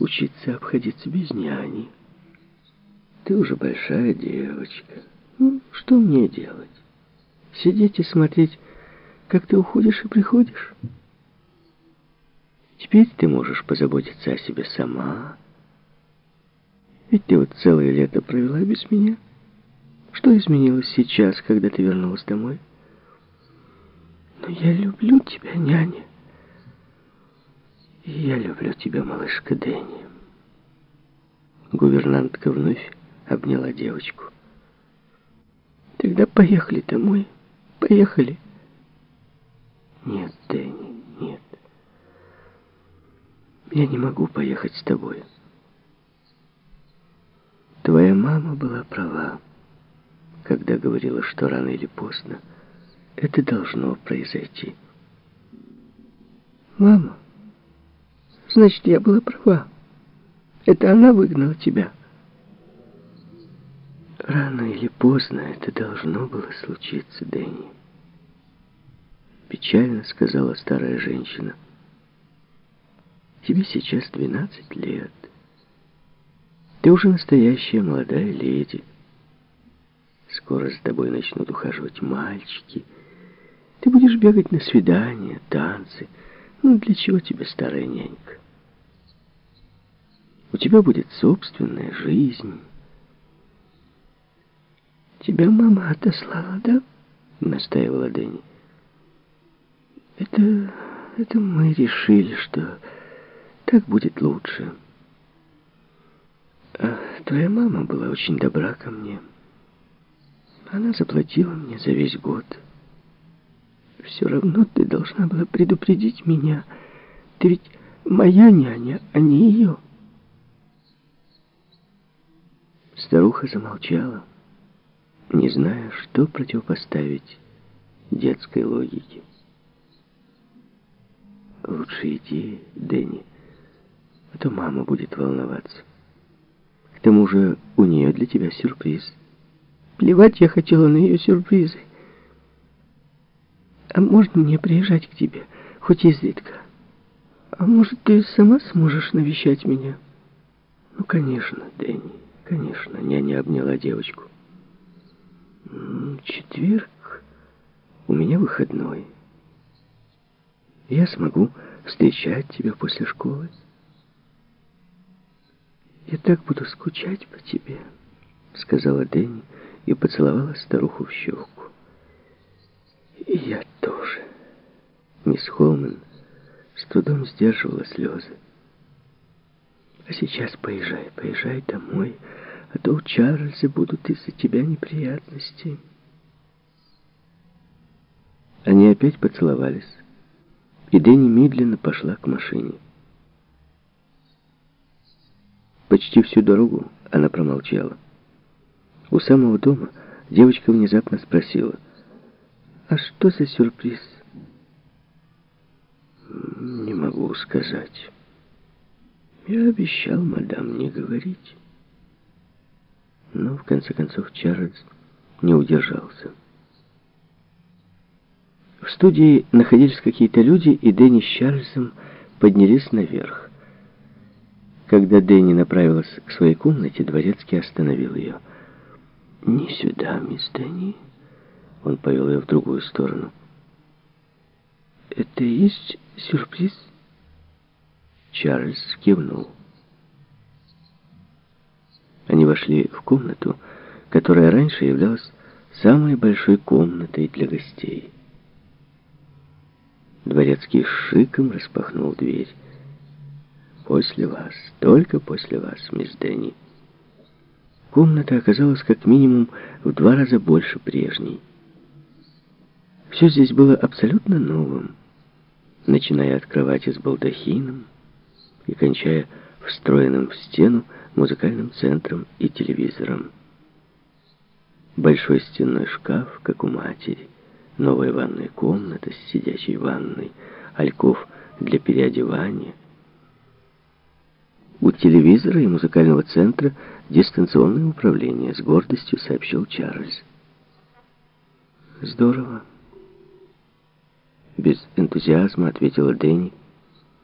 учиться обходиться без няни. Ты уже большая девочка. Ну, что мне делать? Сидеть и смотреть, как ты уходишь и приходишь? Теперь ты можешь позаботиться о себе сама. Ведь ты вот целое лето провела без меня. Что изменилось сейчас, когда ты вернулась домой? Но я люблю тебя, няня. Я люблю тебя, малышка Дэнни. Гувернантка вновь обняла девочку. Тогда поехали домой. Поехали. Нет, Дэнни, нет. Я не могу поехать с тобой. Твоя мама была права, когда говорила, что рано или поздно это должно произойти. Мама, значит, я была права. Это она выгнала тебя. Рано или поздно это должно было случиться, Дэнни. Печально сказала старая женщина. Тебе сейчас 12 лет. Ты уже настоящая молодая леди. Скоро за тобой начнут ухаживать мальчики. Ты будешь бегать на свидания, танцы. Ну, для чего тебе старая нянька? У тебя будет собственная жизнь. Тебя мама отослала, да? Настаивала Дэнни. Это... это мы решили, что так будет лучше. А твоя мама была очень добра ко мне. Она заплатила мне за весь год. Все равно ты должна была предупредить меня. Ты ведь моя няня, а не ее. Старуха замолчала, не зная, что противопоставить детской логике. Лучше иди, Дэнни, а то мама будет волноваться. К тому же у нее для тебя сюрприз. Плевать я хотела на ее сюрпризы. А можно мне приезжать к тебе, хоть изредка? А может, ты сама сможешь навещать меня? Ну, конечно, Дэнни, конечно, няня обняла девочку. Четверг у меня выходной. Я смогу встречать тебя после школы. «Я так буду скучать по тебе», — сказала Дэнни и поцеловала старуху в щеку. «И я тоже». Мисс Холман с трудом сдерживала слезы. «А сейчас поезжай, поезжай домой, а то у Чарльза будут из-за тебя неприятности». Они опять поцеловались, и Дэнни медленно пошла к машине. Почти всю дорогу она промолчала. У самого дома девочка внезапно спросила, «А что за сюрприз?» «Не могу сказать. Я обещал мадам не говорить». Но, в конце концов, Чарльз не удержался. В студии находились какие-то люди, и Дэнни с Чарльзом поднялись наверх. Когда Дэнни направилась к своей комнате, Дворецкий остановил ее. «Не сюда, мисс Дэнни». Он повел ее в другую сторону. «Это и есть сюрприз?» Чарльз кивнул. Они вошли в комнату, которая раньше являлась самой большой комнатой для гостей. Дворецкий шиком распахнул дверь. После вас, только после вас, мисс Дэнни. Комната оказалась как минимум в два раза больше прежней. Все здесь было абсолютно новым, начиная от кровати с балдахином и кончая встроенным в стену музыкальным центром и телевизором. Большой стенной шкаф, как у матери, новая ванная комната с сидячей ванной, альков для переодевания — у телевизора и музыкального центра дистанционное управление, с гордостью сообщил Чарльз. Здорово. Без энтузиазма ответила Дэнни.